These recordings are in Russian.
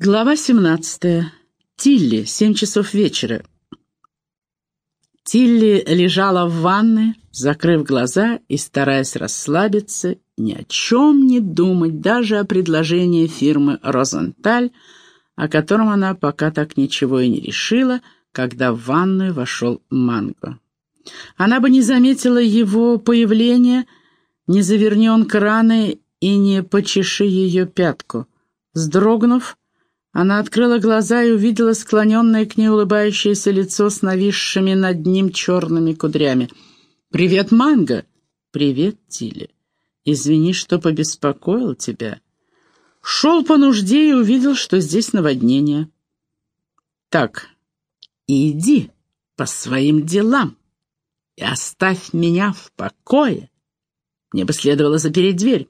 Глава 17. Тилли. Семь часов вечера. Тилли лежала в ванной, закрыв глаза и стараясь расслабиться, ни о чем не думать, даже о предложении фирмы «Розенталь», о котором она пока так ничего и не решила, когда в ванную вошел Манго. Она бы не заметила его появления, не заверни он краны и не почеши ее пятку. Сдрогнув, она открыла глаза и увидела склоненное к ней улыбающееся лицо с нависшими над ним черными кудрями. «Привет, Манго!» «Привет, Тилли. Извини, что побеспокоил тебя. Шел по нужде и увидел, что здесь наводнение. Так, иди по своим делам и оставь меня в покое. Мне бы следовало запереть дверь.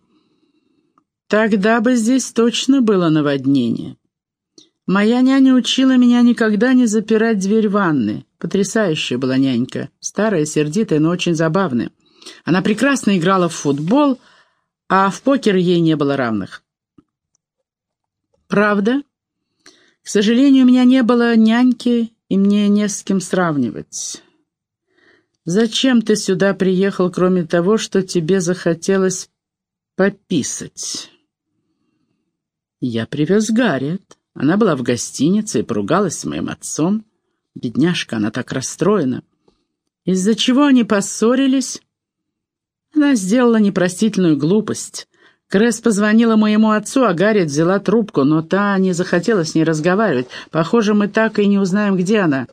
Тогда бы здесь точно было наводнение». Моя няня учила меня никогда не запирать дверь ванны. Потрясающая была нянька. Старая, сердитая, но очень забавная. Она прекрасно играла в футбол, а в покер ей не было равных. Правда? К сожалению, у меня не было няньки, и мне не с кем сравнивать. Зачем ты сюда приехал, кроме того, что тебе захотелось пописать? Я привез Гарриет. Она была в гостинице и поругалась с моим отцом. Бедняжка, она так расстроена. Из-за чего они поссорились? Она сделала непростительную глупость. Кресс позвонила моему отцу, а Гарриет взяла трубку, но та не захотела с ней разговаривать. Похоже, мы так и не узнаем, где она.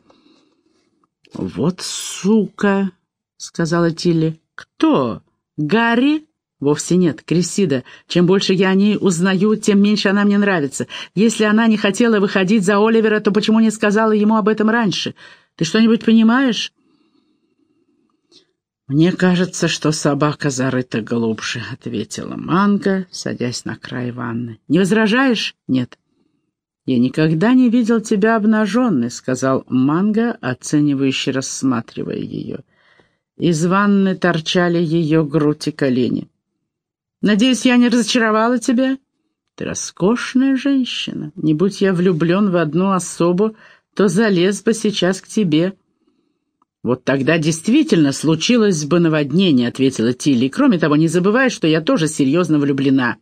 «Вот сука!» — сказала Тилли. «Кто? Гарри?» «Вовсе нет, Крессида. Чем больше я о ней узнаю, тем меньше она мне нравится. Если она не хотела выходить за Оливера, то почему не сказала ему об этом раньше? Ты что-нибудь понимаешь?» «Мне кажется, что собака зарыта глубже», — ответила Манго, садясь на край ванны. «Не возражаешь?» «Нет». «Я никогда не видел тебя обнаженной», — сказал Манго, оценивающе рассматривая ее. Из ванны торчали ее грудь и колени. Надеюсь, я не разочаровала тебя? Ты роскошная женщина. Не будь я влюблен в одну особу, то залез бы сейчас к тебе». «Вот тогда действительно случилось бы наводнение», — ответила Тилли. «Кроме того, не забывай, что я тоже серьезно влюблена».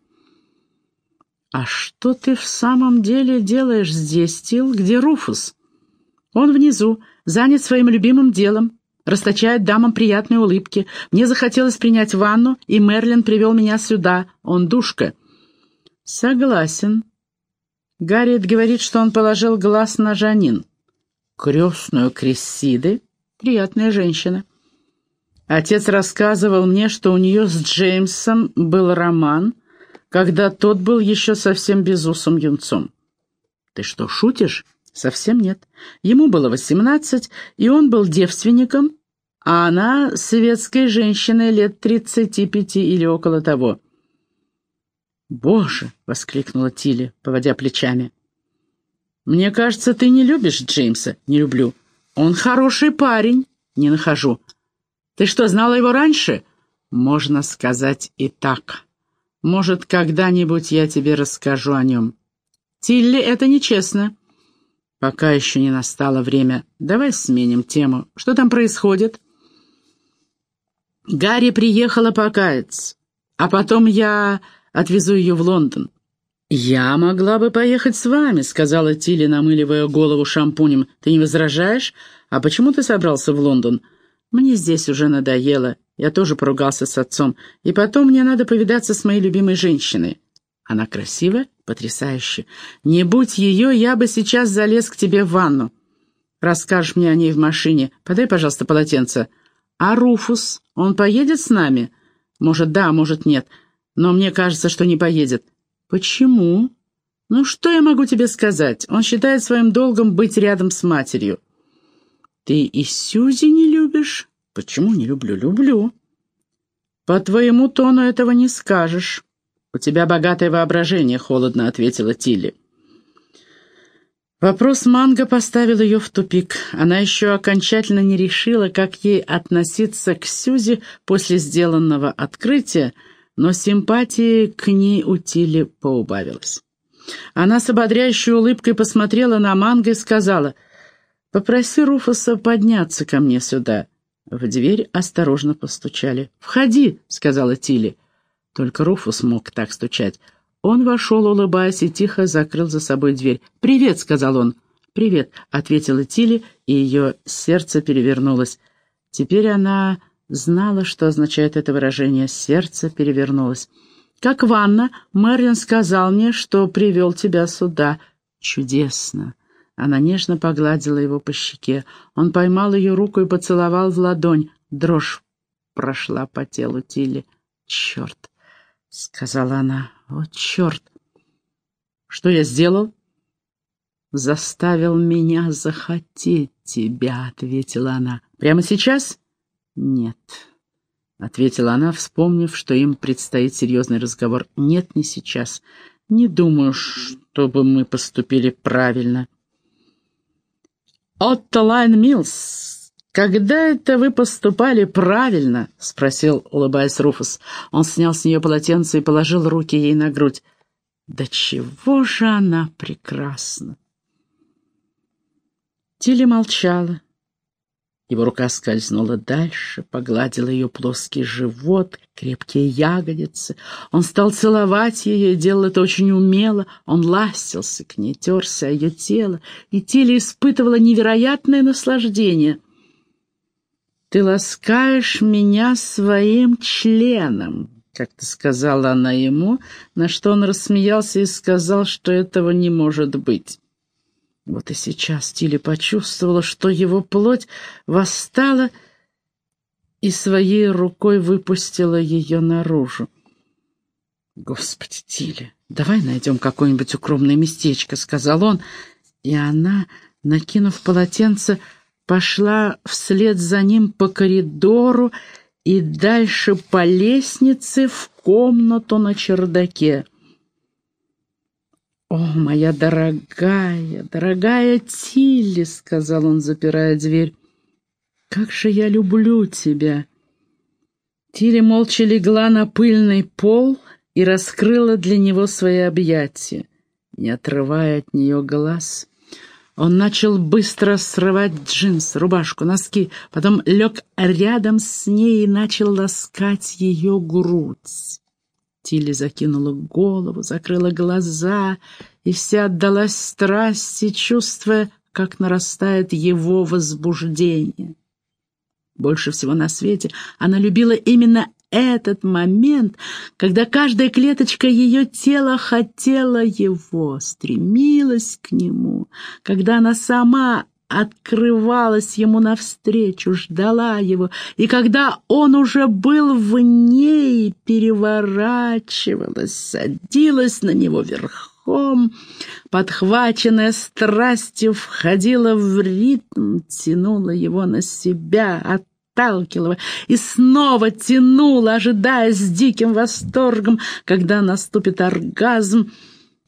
«А что ты в самом деле делаешь здесь, Тил? Где Руфус?» «Он внизу, занят своим любимым делом расточает дамам приятные улыбки. Мне захотелось принять ванну, и Мерлин привел меня сюда. Он душка». «Согласен». Гарриет говорит, что он положил глаз на Жанин. «Крестную Крессиды? Приятная женщина». Отец рассказывал мне, что у нее с Джеймсом был роман, когда тот был еще совсем безусым юнцом. «Ты что, шутишь?» «Совсем нет. Ему было восемнадцать, и он был девственником, а она светской женщиной лет тридцати пяти или около того. «Боже!» — воскликнула Тилли, поводя плечами. «Мне кажется, ты не любишь Джеймса?» «Не люблю. Он хороший парень?» «Не нахожу». «Ты что, знала его раньше?» «Можно сказать и так. Может, когда-нибудь я тебе расскажу о нем». «Тилли, это нечестно». «Пока еще не настало время. Давай сменим тему. Что там происходит?» Гарри приехала покаяться, а потом я отвезу ее в Лондон. «Я могла бы поехать с вами», — сказала Тилли, намыливая голову шампунем. «Ты не возражаешь? А почему ты собрался в Лондон?» «Мне здесь уже надоело. Я тоже поругался с отцом. И потом мне надо повидаться с моей любимой женщиной». «Она красивая? Потрясающе. Не будь ее, я бы сейчас залез к тебе в ванну. Расскажешь мне о ней в машине. Подай, пожалуйста, полотенце». «А Руфус? Он поедет с нами?» «Может, да, может, нет. Но мне кажется, что не поедет». «Почему?» «Ну, что я могу тебе сказать? Он считает своим долгом быть рядом с матерью». «Ты и Сюзи не любишь?» «Почему не люблю? Люблю». «По твоему тону этого не скажешь». «У тебя богатое воображение», — холодно ответила Тилли. Вопрос Манго поставил ее в тупик. Она еще окончательно не решила, как ей относиться к Сюзе после сделанного открытия, но симпатии к ней у Тилли поубавилось. Она с ободряющей улыбкой посмотрела на Манго и сказала, «Попроси Руфуса подняться ко мне сюда». В дверь осторожно постучали. «Входи», — сказала Тилли. Только Руфус мог так стучать. Он вошел, улыбаясь, и тихо закрыл за собой дверь. «Привет», — сказал он. «Привет», — ответила Тилли, и ее сердце перевернулось. Теперь она знала, что означает это выражение «сердце перевернулось». «Как ванна, Мэрин сказал мне, что привел тебя сюда. Чудесно!» Она нежно погладила его по щеке. Он поймал ее руку и поцеловал в ладонь. Дрожь прошла по телу Тилли. «Черт!» — сказала она. «О, черт!» «Что я сделал?» «Заставил меня захотеть тебя», — ответила она. «Прямо сейчас?» «Нет», — ответила она, вспомнив, что им предстоит серьезный разговор. «Нет, не сейчас. Не думаю, чтобы мы поступили правильно». «Отто Лайн Милс, когда это вы поступали правильно?» — спросил, улыбаясь Руфус. Он снял с нее полотенце и положил руки ей на грудь. «Да чего же она прекрасна!» Тилли молчала. Его рука скользнула дальше, погладила ее плоский живот, крепкие ягодицы. Он стал целовать ее и делал это очень умело. Он ластился к ней, терся о ее тело, и Тилли испытывала невероятное наслаждение. «Ты ласкаешь меня своим членом», — как-то сказала она ему, на что он рассмеялся и сказал, что этого не может быть. Вот и сейчас Тилли почувствовала, что его плоть восстала и своей рукой выпустила ее наружу. «Господи, Тилли, давай найдем какое-нибудь укромное местечко», — сказал он, и она, накинув полотенце, пошла вслед за ним по коридору и дальше по лестнице в комнату на чердаке. «О, моя дорогая, дорогая Тилли!» — сказал он, запирая дверь. «Как же я люблю тебя!» Тилли молча легла на пыльный пол и раскрыла для него свои объятия. Не отрывая от нее глаз, он начал быстро срывать джинсы, рубашку, носки, потом лег рядом с ней и начал ласкать ее грудь. Тилли закинула голову, закрыла глаза и вся отдалась страсти, чувствуя, как нарастает его возбуждение. Больше всего на свете она любила именно этот момент, когда каждая клеточка ее тела хотела его, стремилась к нему, когда она сама открывалась ему навстречу, ждала его, и когда он уже был в ней, переворачивалась, садилась на него верхом, подхваченная страстью, входила в ритм, тянула его на себя, отталкивала и снова тянула, ожидая с диким восторгом, когда наступит оргазм,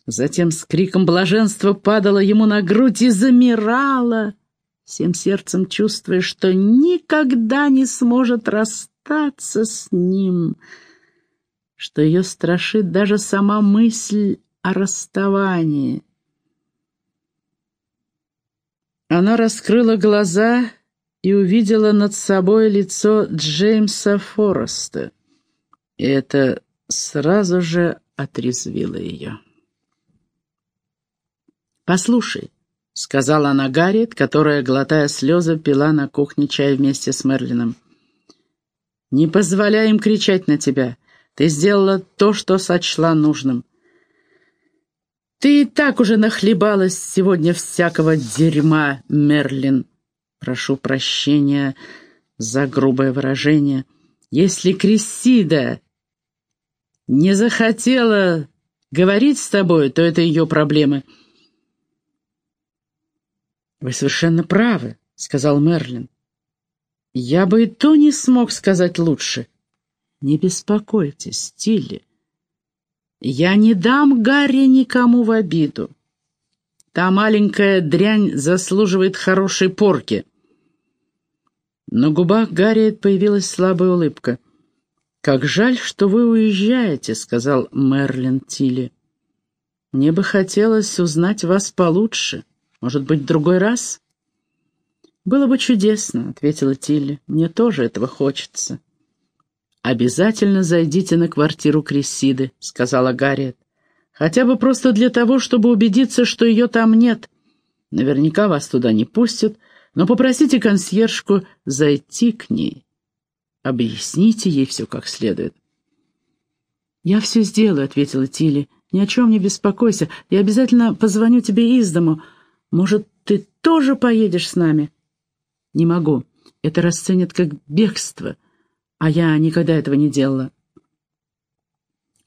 Затем с криком блаженства падала ему на грудь и замирала, всем сердцем чувствуя, что никогда не сможет расстаться с ним, что ее страшит даже сама мысль о расставании. Она раскрыла глаза и увидела над собой лицо Джеймса Фореста, и это сразу же отрезвило ее. «Послушай», — сказала она Гарриет, которая, глотая слезы, пила на кухне чай вместе с Мерлином. «Не позволяй им кричать на тебя. Ты сделала то, что сочла нужным. Ты и так уже нахлебалась сегодня всякого дерьма, Мерлин. Прошу прощения за грубое выражение. Если Крисида не захотела говорить с тобой, то это ее проблемы». «Вы совершенно правы», — сказал Мерлин. «Я бы и то не смог сказать лучше. Не беспокойтесь, Тилли. Я не дам Гарри никому в обиду. Та маленькая дрянь заслуживает хорошей порки». На губах Гарриет появилась слабая улыбка. «Как жаль, что вы уезжаете», — сказал Мерлин Тилли. Мне бы хотелось узнать вас получше. Может быть, в другой раз?» «Было бы чудесно», — ответила Тилли. «Мне тоже этого хочется». «Обязательно зайдите на квартиру Крессиды», — сказала Гарриет. «Хотя бы просто для того, чтобы убедиться, что ее там нет. Наверняка вас туда не пустят, но попросите консьержку зайти к ней. Объясните ей все как следует». «Я все сделаю», — ответила Тилли. «Ни о чем не беспокойся. Я обязательно позвоню тебе из дому. Может, ты тоже поедешь с нами?» «Не могу. Это расценят как бегство, а я никогда этого не делала».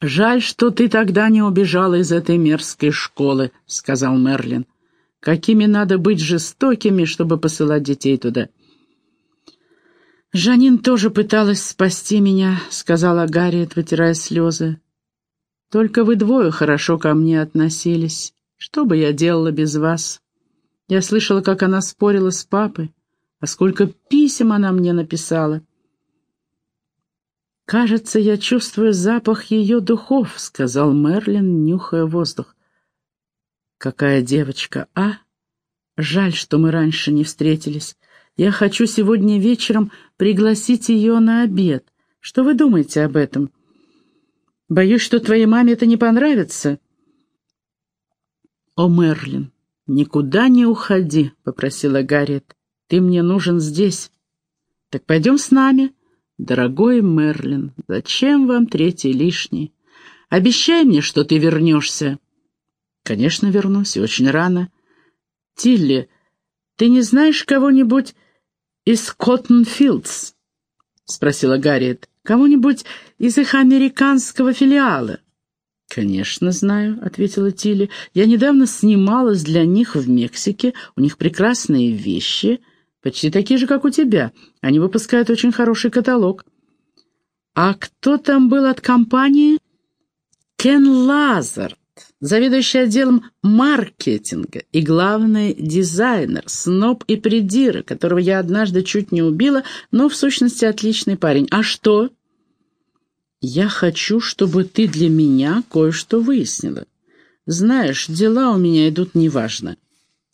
«Жаль, что ты тогда не убежала из этой мерзкой школы», — сказал Мерлин. «Какими надо быть жестокими, чтобы посылать детей туда?» «Жанин тоже пыталась спасти меня», — сказала Гарриет, вытирая слезы. «Только вы двое хорошо ко мне относились. Что бы я делала без вас? Я слышала, как она спорила с папой. А сколько писем она мне написала!» «Кажется, я чувствую запах ее духов», — сказал Мерлин, нюхая воздух. «Какая девочка, а? Жаль, что мы раньше не встретились. Я хочу сегодня вечером пригласить ее на обед. Что вы думаете об этом? Боюсь, что твоей маме это не понравится». «О, Мерлин, никуда не уходи», — попросила Гарриет. Ты мне нужен здесь. Так пойдем с нами. Дорогой Мерлин, зачем вам третий лишний? Обещай мне, что ты вернешься. Конечно, вернусь, и очень рано. Тилли, ты не знаешь кого-нибудь из Коттенфилдс? Спросила Гарриет. Кого-нибудь из их американского филиала? «Конечно знаю», — ответила Тилли. «Я недавно снималась для них в Мексике. У них прекрасные вещи. Почти такие же, как у тебя. Они выпускают очень хороший каталог. А кто там был от компании? Кен Лазард, заведующий отделом маркетинга и главный дизайнер, сноб и придира, которого я однажды чуть не убила, но в сущности отличный парень. А что? Я хочу, чтобы ты для меня кое-что выяснила. Знаешь, дела у меня идут неважно.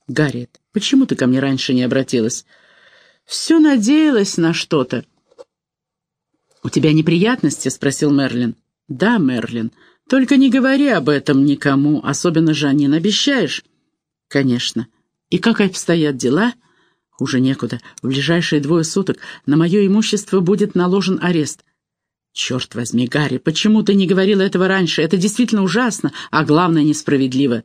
Гарриет, почему ты ко мне раньше не обратилась? Все надеялась на что-то. «У тебя неприятности?» — спросил Мерлин. «Да, Мерлин. Только не говори об этом никому, особенно Жанин. Обещаешь?» «Конечно. И как обстоят дела?» «Уже некуда. В ближайшие двое суток на мое имущество будет наложен арест». «Черт возьми, Гарри, почему ты не говорил этого раньше? Это действительно ужасно, а главное, несправедливо».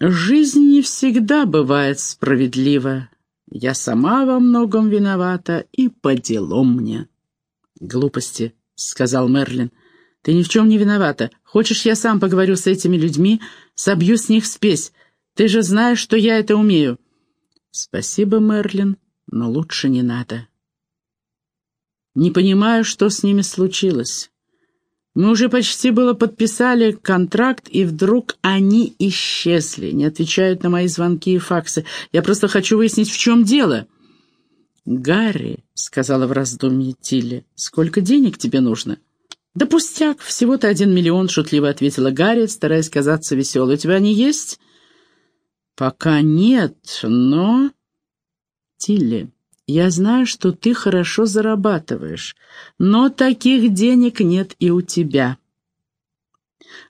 «Жизнь не всегда бывает справедлива», я сама во многом виновата и по делам мне». «Глупости», — сказал Мерлин. «Ты ни в чем не виновата. Хочешь, я сам поговорю с этими людьми, собью с них спесь. Ты же знаешь, что я это умею». «Спасибо, Мерлин, но лучше не надо». «Не понимаю, что с ними случилось. Мы уже почти было подписали контракт, и вдруг они исчезли, не отвечают на мои звонки и факсы. Я просто хочу выяснить, в чем дело». «Гарри», — сказала в раздумье Тилли, — «сколько денег тебе нужно?» «Да пустяк, всего-то один миллион», — шутливо ответила Гарри, стараясь казаться веселой. «У тебя они есть?» «Пока нет, но...» «Тилли, я знаю, что ты хорошо зарабатываешь, но таких денег нет и у тебя.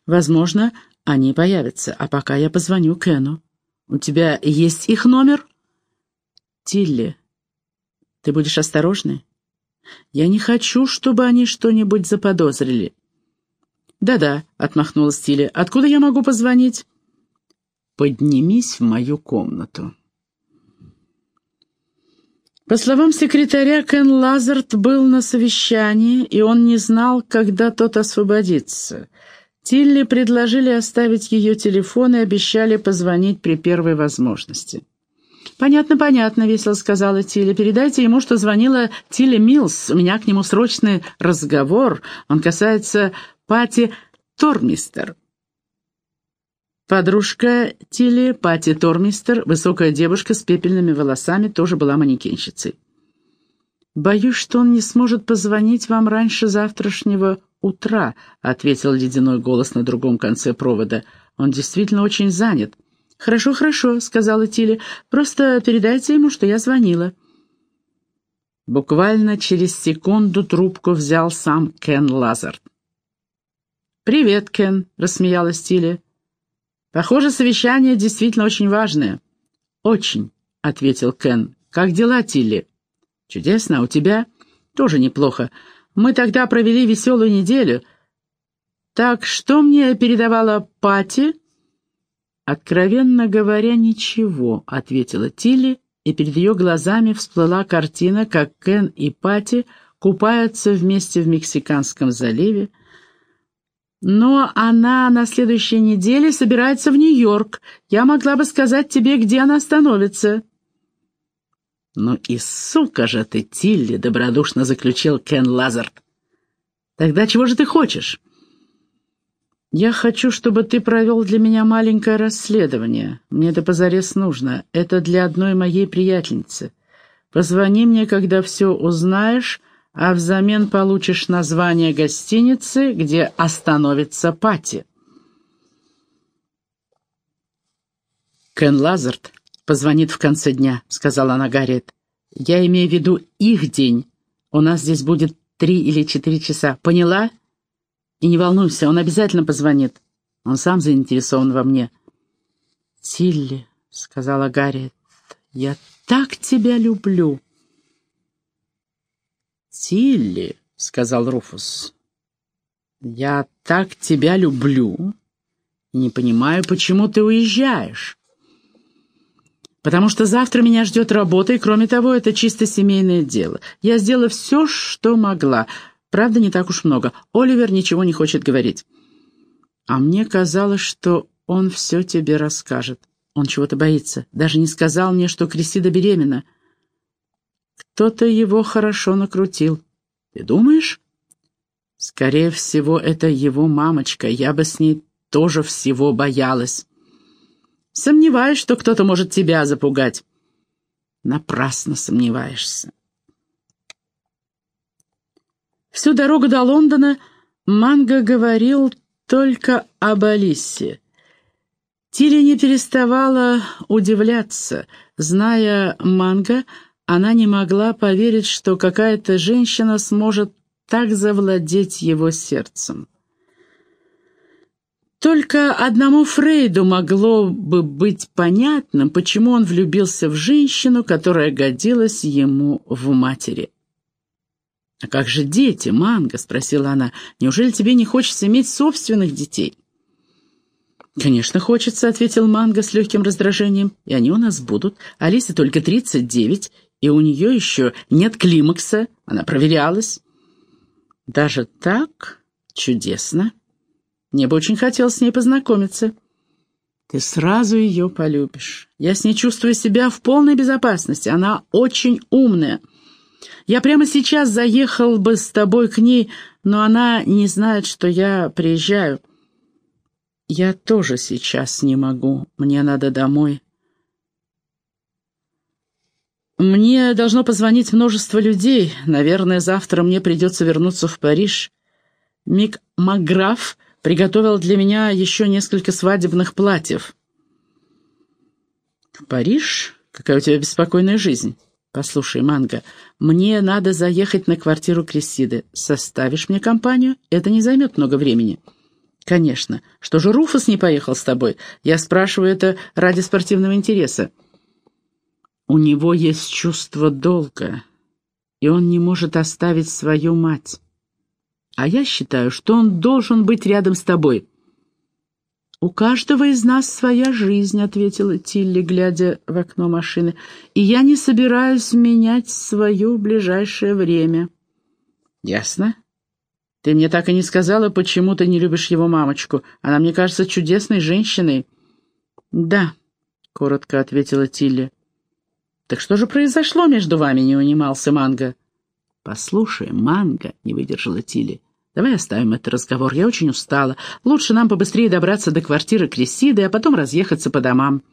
Возможно, они появятся, а пока я позвоню Кену. У тебя есть их номер? Тилли, ты будешь осторожной? Я не хочу, чтобы они что-нибудь заподозрили. «Да-да», — отмахнулась Тилли, — «откуда я могу позвонить?» «Поднимись в мою комнату». По словам секретаря, Кен Лазард был на совещании, и он не знал, когда тот освободится. Тилли предложили оставить ее телефон и обещали позвонить при первой возможности. «Понятно, понятно», — весело сказала Тилли. «Передайте ему, что звонила Тилли Милс. У меня к нему срочный разговор. Он касается Пати Тормистер». Подружка Тилли, Пати Тормистер, высокая девушка с пепельными волосами, тоже была манекенщицей. «Боюсь, что он не сможет позвонить вам раньше завтрашнего утра», — ответил ледяной голос на другом конце провода. «Он действительно очень занят». «Хорошо, хорошо», — сказала Тилли. «Просто передайте ему, что я звонила». Буквально через секунду трубку взял сам Кен Лазард. «Привет, Кен», — рассмеялась Тилли. «Похоже, совещание действительно очень важное». «Очень», — ответил Кен. «Как дела, Тилли?» «Чудесно, а у тебя?» «Тоже неплохо. Мы тогда провели веселую неделю. Так что мне передавала Пати?» «Откровенно говоря, ничего», — ответила Тилли, и перед ее глазами всплыла картина, как Кен и Пати купаются вместе в Мексиканском заливе. Но она на следующей неделе собирается в Нью-Йорк. Я могла бы сказать тебе, где она остановится. «Ну и сука же ты, Тилли!» — добродушно заключил Кен Лазард. «Тогда чего же ты хочешь?» «Я хочу, чтобы ты провел для меня маленькое расследование. Мне это позарез нужно. Это для одной моей приятельницы. Позвони мне, когда все узнаешь, а взамен получишь название гостиницы, где остановится Пати». Кен Лазард позвонит в конце дня», — сказала она Гарриет. «Я имею в виду их день. У нас здесь будет три или четыре часа. Поняла?» И не волнуйся, он обязательно позвонит. Он сам заинтересован во мне. «Тилли», — сказала Гарри, — «я так тебя люблю». «Тилли», — сказал Руфус, — «я так тебя люблю не понимаю, почему ты уезжаешь». «Потому что завтра меня ждет работа, и, кроме того, это чисто семейное дело. Я сделала все, что могла. Правда, не так уж много. Оливер ничего не хочет говорить. А мне казалось, что он все тебе расскажет. Он чего-то боится. Даже не сказал мне, что Кристида беременна. Кто-то его хорошо накрутил. Ты думаешь? Скорее всего, это его мамочка. Я бы с ней тоже всего боялась. Сомневаюсь, что кто-то может тебя запугать. Напрасно сомневаешься. Всю дорогу до Лондона Манго говорил только об Алисе. Тиля не переставала удивляться. Зная Манго, она не могла поверить, что какая-то женщина сможет так завладеть его сердцем. Только одному Фрейду могло бы быть понятным, почему он влюбился в женщину, которая годилась ему в матери. «А как же дети, Манго?» — спросила она. «Неужели тебе не хочется иметь собственных детей?» «Конечно, хочется», — ответил Манго с легким раздражением. «И они у нас будут. Алисе только тридцать девять, и у нее еще нет климакса. Она проверялась». «Даже так? Чудесно. Мне бы очень хотелось с ней познакомиться». «Ты сразу ее полюбишь. Я с ней чувствую себя в полной безопасности. Она очень умная». Я прямо сейчас заехал бы с тобой к ней, но она не знает, что я приезжаю. Я тоже сейчас не могу. Мне надо домой. Мне должно позвонить множество людей. Наверное, завтра мне придется вернуться в Париж. Мик Макграф приготовил для меня еще несколько свадебных платьев. В Париж? Какая у тебя беспокойная жизнь. «Послушай, Манго, мне надо заехать на квартиру Крессиды. Составишь мне компанию? Это не займет много времени». «Конечно. Что же Руфус не поехал с тобой? Я спрашиваю это ради спортивного интереса». «У него есть чувство долга, и он не может оставить свою мать. А я считаю, что он должен быть рядом с тобой». «У каждого из нас своя жизнь», — ответила Тилли, глядя в окно машины, «и я не собираюсь менять свое ближайшее время». «Ясно. Ты мне так и не сказала, почему ты не любишь его мамочку. Она мне кажется чудесной женщиной». «Да», — коротко ответила Тилли. «Так что же произошло между вами?» — не унимался Манго. «Послушай, Манго», — не выдержала Тилли, Давай оставим этот разговор, я очень устала. Лучше нам побыстрее добраться до квартиры Крисиды, а потом разъехаться по домам».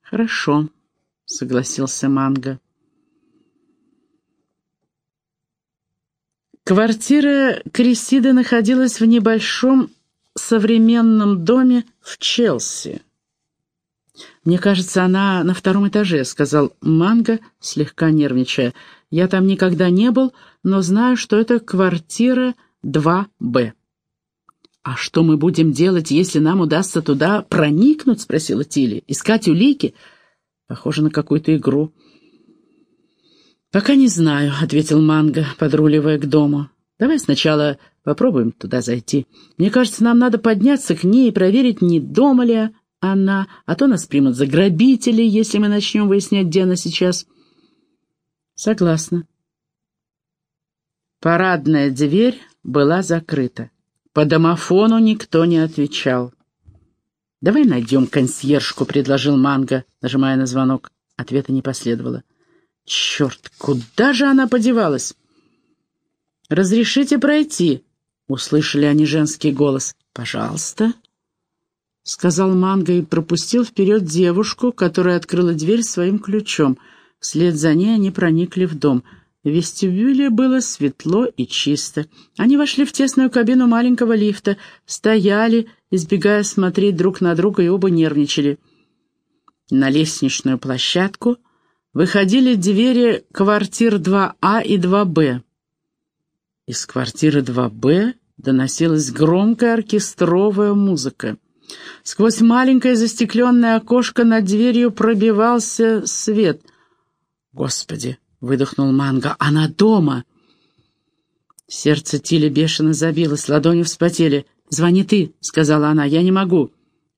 «Хорошо», — согласился Манго. Квартира Крисиды находилась в небольшом современном доме в Челси. «Мне кажется, она на втором этаже», — сказал Манго, слегка нервничая. «Я там никогда не был, но знаю, что это квартира 2Б». «А что мы будем делать, если нам удастся туда проникнуть?» — спросила Тилли. «Искать улики?» «Похоже на какую-то игру». «Пока не знаю», — ответил Манго, подруливая к дому. «Давай сначала попробуем туда зайти. Мне кажется, нам надо подняться к ней и проверить, не дома ли она, а то нас примут за грабителей, если мы начнем выяснять, где она сейчас». «Согласна». Парадная дверь была закрыта. По домофону никто не отвечал. «Давай найдем консьержку», — предложил Манго, нажимая на звонок. Ответа не последовало. «Черт, куда же она подевалась?» «Разрешите пройти», — услышали они женский голос. «Пожалуйста», — сказал Манго и пропустил вперед девушку, которая открыла дверь своим ключом. Вслед за ней они проникли в дом — в вестибюле было светло и чисто. Они вошли в тесную кабину маленького лифта, стояли, избегая смотреть друг на друга, и оба нервничали. На лестничную площадку выходили двери квартир 2А и 2Б. Из квартиры 2Б доносилась громкая оркестровая музыка. Сквозь маленькое застекленное окошко над дверью пробивался свет. «Господи!» Выдохнул Манго. «Она дома!» Сердце Тили бешено забилось, ладони вспотели. «Звони ты», — сказала она, — «я не могу».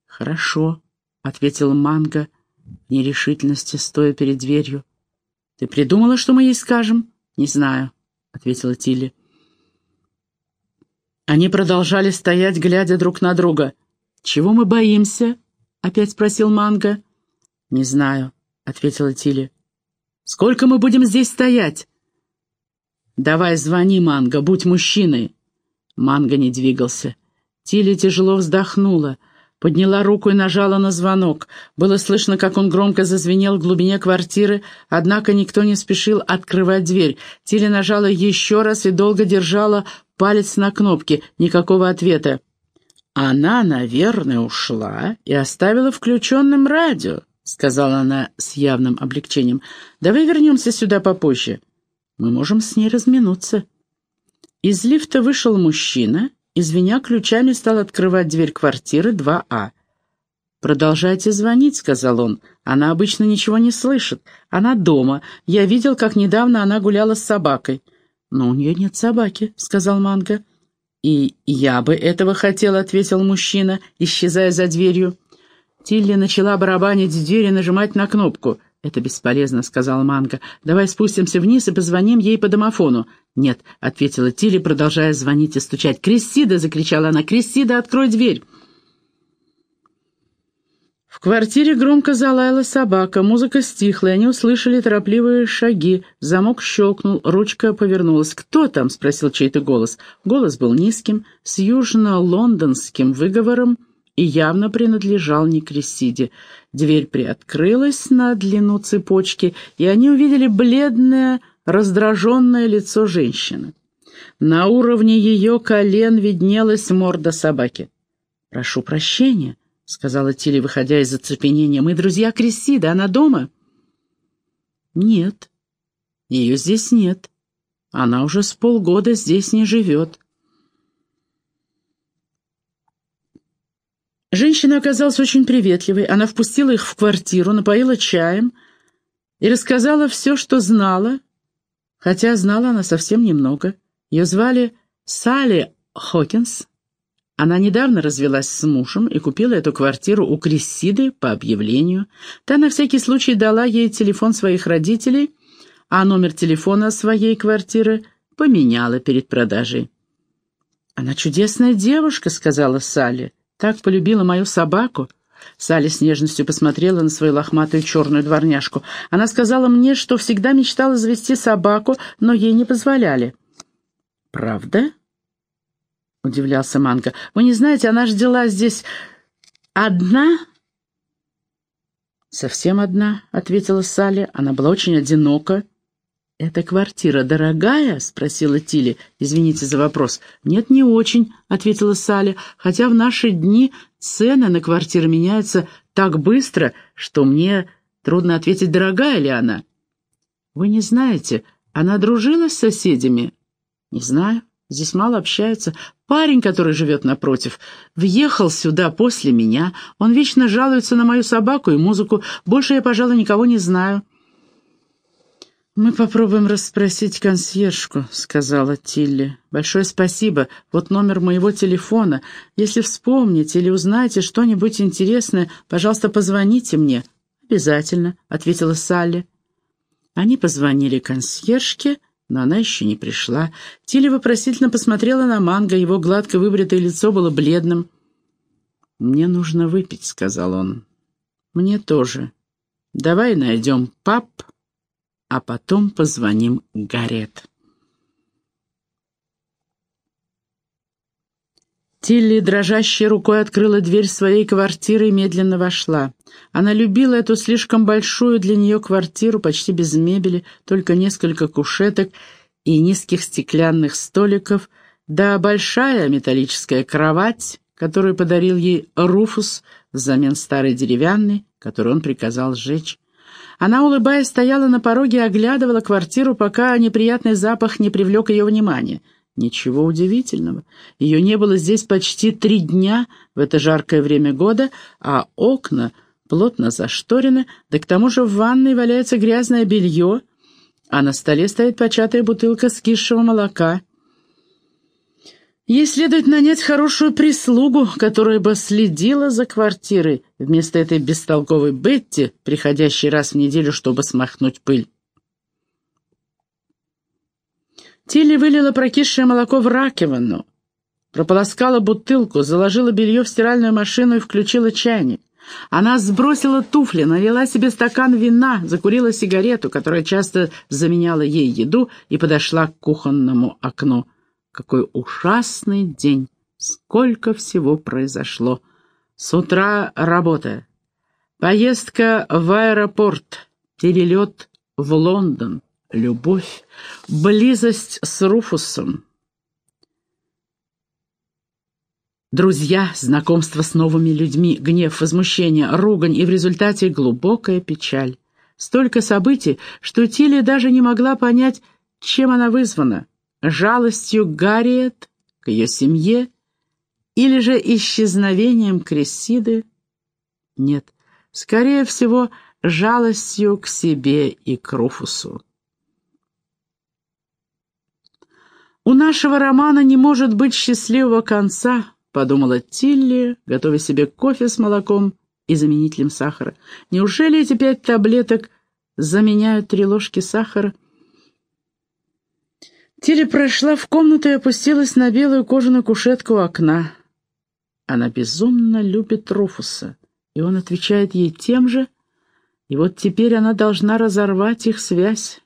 «Хорошо», — ответил Манго, в нерешительности, стоя перед дверью. «Ты придумала, что мы ей скажем?» «Не знаю», — ответила Тилли. Они продолжали стоять, глядя друг на друга. «Чего мы боимся?» — опять спросил Манго. «Не знаю», — ответила Тилли. Сколько мы будем здесь стоять?» «Давай звони, Манго, будь мужчиной!» Манго не двигался. Тилли тяжело вздохнула, подняла руку и нажала на звонок. Было слышно, как он громко зазвенел в глубине квартиры, однако никто не спешил открывать дверь. Тилли нажала еще раз и долго держала палец на кнопке. Никакого ответа. Она, наверное, ушла и оставила включенным радио. — сказала она с явным облегчением. «Давай вернемся сюда попозже. Мы можем с ней разминуться». Из лифта вышел мужчина и, звеня ключами, стал открывать дверь квартиры 2А. «Продолжайте звонить», — сказал он. «Она обычно ничего не слышит. Она дома. Я видел, как недавно она гуляла с собакой». «Но у нее нет собаки», — сказал Манго. «И я бы этого хотел», — ответил мужчина, исчезая за дверью. Тилли начала барабанить в дверь и нажимать на кнопку. «Это бесполезно», — сказал Манго. «Давай спустимся вниз и позвоним ей по домофону». «Нет», — ответила Тилли, продолжая звонить и стучать. «Крессида!» — закричала она. «Крессида, открой дверь!» В квартире громко залаяла собака, музыка стихла, и они услышали торопливые шаги. Замок щелкнул, ручка повернулась. «Кто там?» — спросил чей-то голос. Голос был низким, с южно-лондонским выговором, — и явно принадлежал не Кресиде. Дверь приоткрылась на длину цепочки, и они увидели бледное, раздраженное лицо женщины. На уровне ее колен виднелась морда собаки. «Прошу прощения», — сказала Тилли, выходя из оцепенения. «Мы друзья Кресиды. Она дома?» «Нет. Ее здесь нет. Она уже с полгода здесь не живет». Женщина оказалась очень приветливой. Она впустила их в квартиру, напоила чаем и рассказала все, что знала, хотя знала она совсем немного. Ее звали Салли Хокинс. Она недавно развелась с мужем и купила эту квартиру у Крессиды по объявлению. Та на всякий случай дала ей телефон своих родителей, а номер телефона своей квартиры поменяла перед продажей. «Она чудесная девушка», — сказала Салли так полюбила мою собаку». Салли с нежностью посмотрела на свою лохматую черную дворняжку. Она сказала мне, что всегда мечтала завести собаку, но ей не позволяли. «Правда?» — удивлялся Манго. «Вы не знаете, она ждала здесь одна?» «Совсем одна», — ответила Салли. «Она была очень одинока «Эта квартира дорогая?» — спросила Тилли. «Извините за вопрос». «Нет, не очень», — ответила Салли, «хотя в наши дни цены на квартиры меняются так быстро, что мне трудно ответить, дорогая ли она». «Вы не знаете, она дружила с соседями?» «Не знаю. Здесь мало общаются. Парень, который живет напротив, въехал сюда после меня. Он вечно жалуется на мою собаку и музыку. Больше я, пожалуй, никого не знаю». «Мы попробуем расспросить консьержку», — сказала Тилли. «Большое спасибо. Вот номер моего телефона. Если вспомните или узнаете что-нибудь интересное, пожалуйста, позвоните мне». «Обязательно», — ответила Салли. Они позвонили консьержке, но она еще не пришла. Тилли вопросительно посмотрела на Манго, его гладко выбритое лицо было бледным. «Мне нужно выпить», — сказал он. «Мне тоже. Давай найдем пап» а потом позвоним Гарет. Тилли дрожащей рукой открыла дверь своей квартиры и медленно вошла. Она любила эту слишком большую для нее квартиру, почти без мебели, только несколько кушеток и низких стеклянных столиков, да большая металлическая кровать, которую подарил ей Руфус взамен старой деревянной, которую он приказал сжечь. Она, улыбаясь, стояла на пороге и оглядывала квартиру, пока неприятный запах не привлек ее внимание. Ничего удивительного. Ее не было здесь почти три дня в это жаркое время года, а окна плотно зашторены, да к тому же в ванной валяется грязное белье, а на столе стоит початая бутылка скисшего молока — Ей следует нанять хорошую прислугу, которая бы следила за квартирой, вместо этой бестолковой Бетти, приходящей раз в неделю, чтобы смахнуть пыль. Тилли вылила прокисшее молоко в раковину, прополоскала бутылку, заложила белье в стиральную машину и включила чайник. Она сбросила туфли, налила себе стакан вина, закурила сигарету, которая часто заменяла ей еду, и подошла к кухонному окну. Какой ужасный день! Сколько всего произошло! С утра работа, поездка в аэропорт, перелет в Лондон, любовь, близость с Руфусом. Друзья, знакомство с новыми людьми, гнев, возмущение, ругань и в результате глубокая печаль. Столько событий, что Тилли даже не могла понять, чем она вызвана жалостью Гарриет к ее семье или же исчезновением Крессиды? Нет, скорее всего, жалостью к себе и к Руфусу. «У нашего романа не может быть счастливого конца», — подумала Тилли, готовя себе кофе с молоком и заменителем сахара. «Неужели эти пять таблеток заменяют три ложки сахара?» Тилли прошла в комнату и опустилась на белую кожаную кушетку у окна. Она безумно любит Руфуса, и он отвечает ей тем же, и вот теперь она должна разорвать их связь.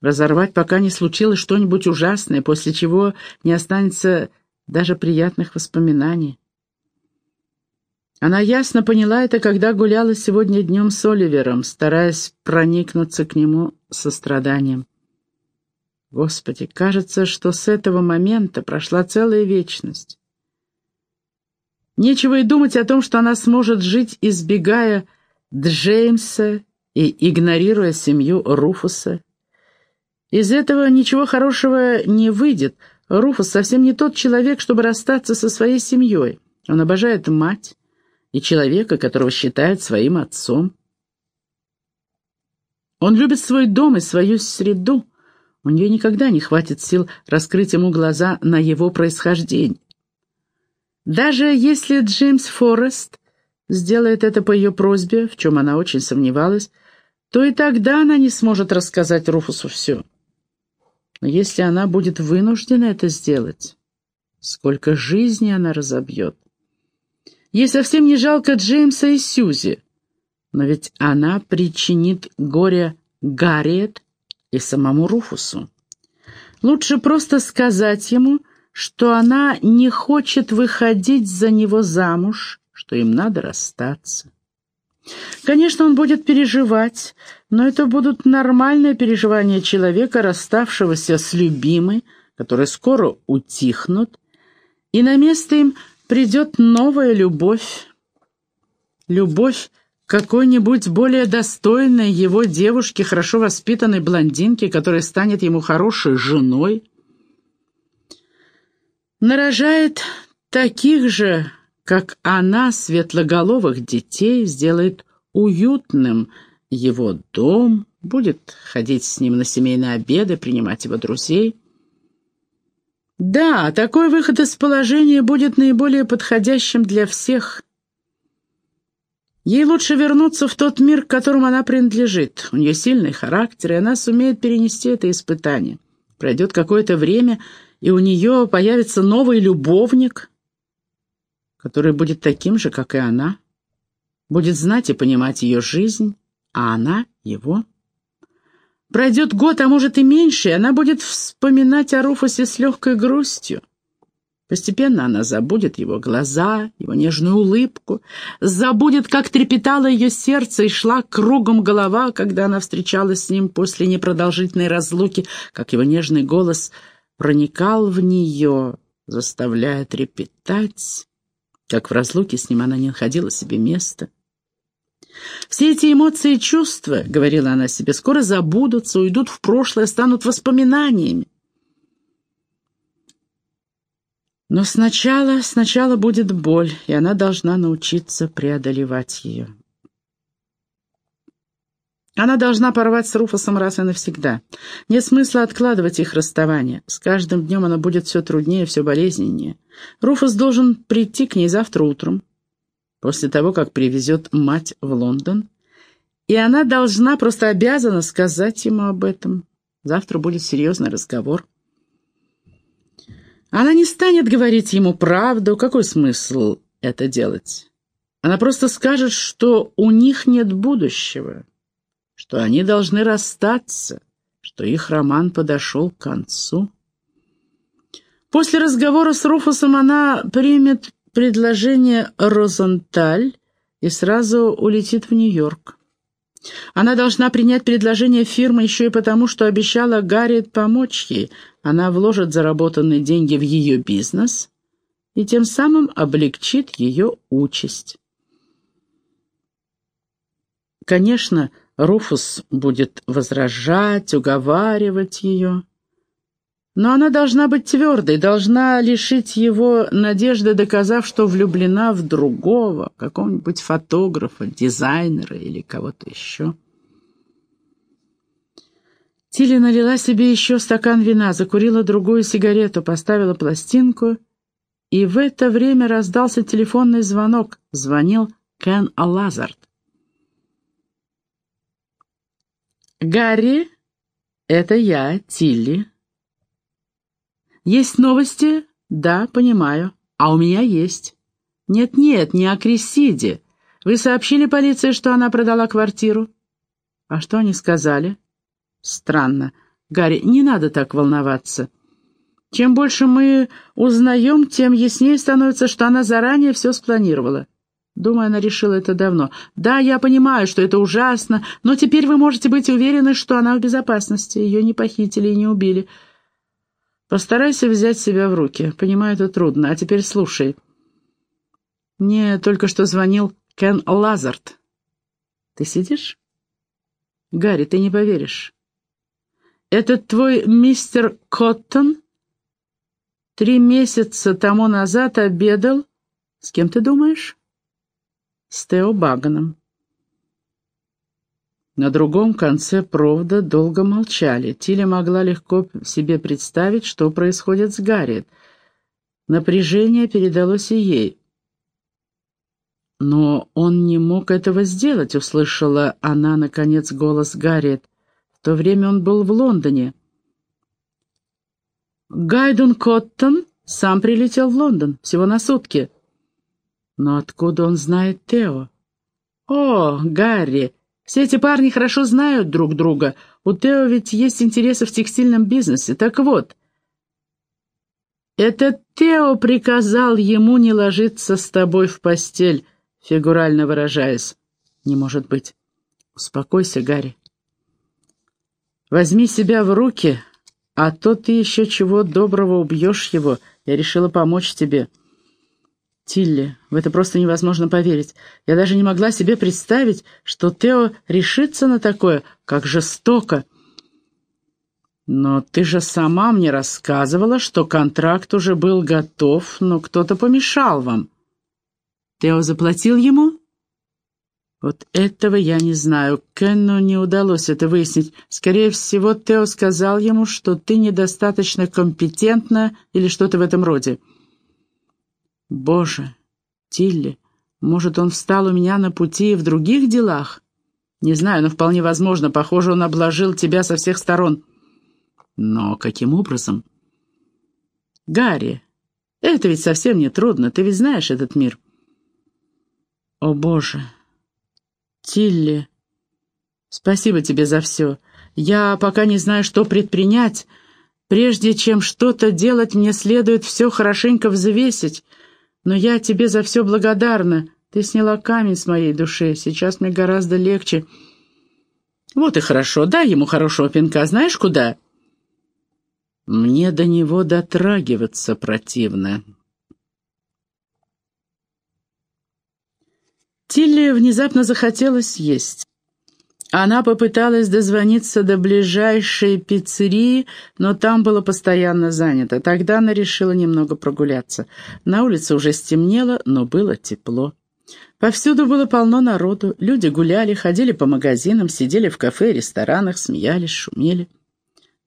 Разорвать, пока не случилось что-нибудь ужасное, после чего не останется даже приятных воспоминаний. Она ясно поняла это, когда гуляла сегодня днем с Оливером, стараясь проникнуться к нему состраданием. Господи, кажется, что с этого момента прошла целая вечность. Нечего и думать о том, что она сможет жить, избегая Джеймса и игнорируя семью Руфуса. Из этого ничего хорошего не выйдет. Руфус совсем не тот человек, чтобы расстаться со своей семьей. Он обожает мать и человека, которого считает своим отцом. Он любит свой дом и свою среду. У нее никогда не хватит сил раскрыть ему глаза на его происхождение. Даже если Джеймс Форест сделает это по ее просьбе, в чем она очень сомневалась, то и тогда она не сможет рассказать Руфусу все. Но если она будет вынуждена это сделать, сколько жизни она разобьет. Ей совсем не жалко Джеймса и Сьюзи, но ведь она причинит горе Гарриет и самому Руфусу. Лучше просто сказать ему, что она не хочет выходить за него замуж, что им надо расстаться. Конечно, он будет переживать, но это будут нормальные переживания человека, расставшегося с любимой, которые скоро утихнут, и на место им придет новая любовь. Любовь какой-нибудь более достойной его девушки, хорошо воспитанной блондинки, которая станет ему хорошей женой. Нарожает таких же, как она, светлоголовых детей, сделает уютным его дом, будет ходить с ним на семейные обеды, принимать его друзей. Да, такой выход из положения будет наиболее подходящим для всех. Ей лучше вернуться в тот мир, к которому она принадлежит. У нее сильный характер, и она сумеет перенести это испытание. Пройдет какое-то время, и у нее появится новый любовник, который будет таким же, как и она, будет знать и понимать ее жизнь, а она — его. Пройдет год, а может и меньше, и она будет вспоминать о Руфусе с легкой грустью. Постепенно она забудет его глаза, его нежную улыбку, забудет, как трепетало ее сердце и шла кругом голова, когда она встречалась с ним после непродолжительной разлуки, как его нежный голос проникал в нее, заставляя трепетать, как в разлуке с ним она не находила себе места. Все эти эмоции и чувства, — говорила она себе, — скоро забудутся, уйдут в прошлое, станут воспоминаниями. Но сначала, сначала будет боль, и она должна научиться преодолевать ее. Она должна порвать с Руфусом раз и навсегда. Нет смысла откладывать их расставание. С каждым днем она будет все труднее, все болезненнее. Руфус должен прийти к ней завтра утром после того, как привезет мать в Лондон, и она должна, просто обязана сказать ему об этом. Завтра будет серьезный разговор. Она не станет говорить ему правду, какой смысл это делать? Она просто скажет, что у них нет будущего, что они должны расстаться, что их роман подошел к концу. После разговора с Руфусом она примет предложение Розенталь и сразу улетит в Нью-Йорк. Она должна принять предложение фирмы еще и потому, что обещала Гарриет помочь ей. Она вложит заработанные деньги в ее бизнес и тем самым облегчит ее участь. Конечно, Руфус будет возражать, уговаривать ее. Но она должна быть твердой, должна лишить его надежды, доказав, что влюблена в другого, какого-нибудь фотографа, дизайнера или кого-то еще. Тилли налила себе еще стакан вина, закурила другую сигарету, поставила пластинку, и в это время раздался телефонный звонок. Звонил Кен Лазард. «Гарри, это я, Тилли». Есть новости? Да, понимаю. А у меня есть. Нет-нет, не о Крисиде. Вы сообщили полиции, что она продала квартиру? А что они сказали? Странно. Гарри, не надо так волноваться. Чем больше мы узнаем, тем яснее становится, что она заранее все спланировала. Думаю, она решила это давно. Да, я понимаю, что это ужасно, но теперь вы можете быть уверены, что она в безопасности. Ее не похитили и не убили. Постарайся взять себя в руки. Понимаю, это трудно. А теперь слушай. Мне только что звонил Кен Лазард. Ты сидишь? Гарри, ты не поверишь. Этот твой мистер Коттон три месяца тому назад обедал... С кем ты думаешь? С Тео Баганом. На другом конце провода долго молчали. Тиля могла легко себе представить, что происходит с Гарриет. Напряжение передалось и ей. «Но он не мог этого сделать», — услышала она, наконец, голос Гарриет. В то время он был в Лондоне. Гайден Коттон сам прилетел в Лондон, всего на сутки. Но откуда он знает Тео? «О, Гарри!» Все эти парни хорошо знают друг друга. У Тео ведь есть интересы в текстильном бизнесе. Так вот, это Тео приказал ему не ложиться с тобой в постель, фигурально выражаясь. Не может быть. Успокойся, Гарри. Возьми себя в руки, а то ты еще чего доброго убьешь его. Я решила помочь тебе. Тилли, в это просто невозможно поверить. Я даже не могла себе представить, что Тео решится на такое, как жестоко. Но ты же сама мне рассказывала, что контракт уже был готов, но кто-то помешал вам. Тео заплатил ему? Вот этого я не знаю. Кенну не удалось это выяснить. Скорее всего, Тео сказал ему, что ты недостаточно компетентна или что-то в этом роде. Боже, Тилли, может, он встал у меня на пути и в других делах? Не знаю, но вполне возможно. Похоже, он обложил тебя со всех сторон. Но каким образом? Гарри, это ведь совсем не трудно. Ты ведь знаешь этот мир. О, Боже, Тилли, спасибо тебе за все. Я пока не знаю, что предпринять. Прежде чем что-то делать, мне следует все хорошенько взвесить. Но я тебе за все благодарна. Ты сняла камень с моей души. Сейчас мне гораздо легче. Вот и хорошо. Дай ему хорошего пинка. Знаешь, куда? Мне до него дотрагиваться противно. Тилли внезапно захотелось есть. Она попыталась дозвониться до ближайшей пиццерии, но там было постоянно занято. Тогда она решила немного прогуляться. На улице уже стемнело, но было тепло. Повсюду было полно народу. Люди гуляли, ходили по магазинам, сидели в кафе и ресторанах, смеялись, шумели.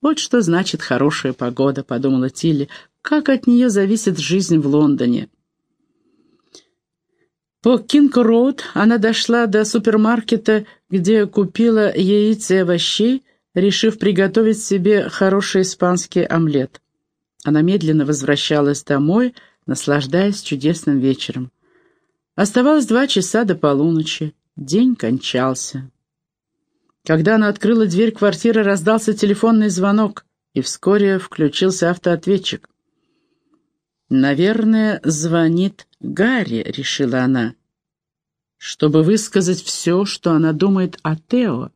«Вот что значит хорошая погода», — подумала Тилли. «Как от нее зависит жизнь в Лондоне». По Кинг-Роуд она дошла до супермаркета, где купила яиц и овощей, решив приготовить себе хороший испанский омлет. Она медленно возвращалась домой, наслаждаясь чудесным вечером. Оставалось два часа до полуночи. День кончался. Когда она открыла дверь квартиры, раздался телефонный звонок, и вскоре включился автоответчик. «Наверное, звонит Гарри», — решила она, чтобы высказать все, что она думает о Тео.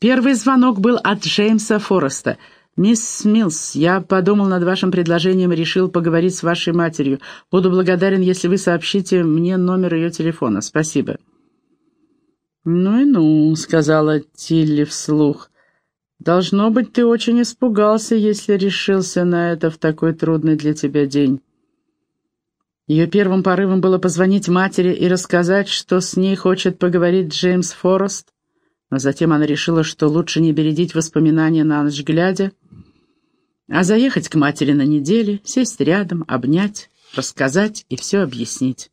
Первый звонок был от Джеймса Фореста. «Мисс Милс, я подумал над вашим предложением и решил поговорить с вашей матерью. Буду благодарен, если вы сообщите мне номер ее телефона. Спасибо». «Ну и ну», — сказала Тилли вслух. «Должно быть, ты очень испугался, если решился на это в такой трудный для тебя день». Ее первым порывом было позвонить матери и рассказать, что с ней хочет поговорить Джеймс Форест, но затем она решила, что лучше не бередить воспоминания на ночь глядя, а заехать к матери на неделе, сесть рядом, обнять, рассказать и все объяснить.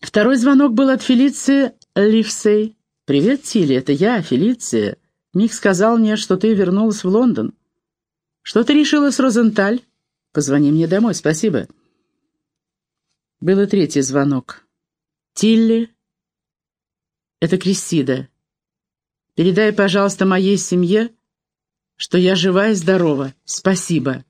Второй звонок был от Фелиции Ливсей. «Привет, Тилли, это я, Фелиция. Мик сказал мне, что ты вернулась в Лондон. Что ты решила с Розенталь?» Позвони мне домой, спасибо. Был и третий звонок. Тилли, это Кристида. Передай, пожалуйста, моей семье, что я жива и здорова. Спасибо.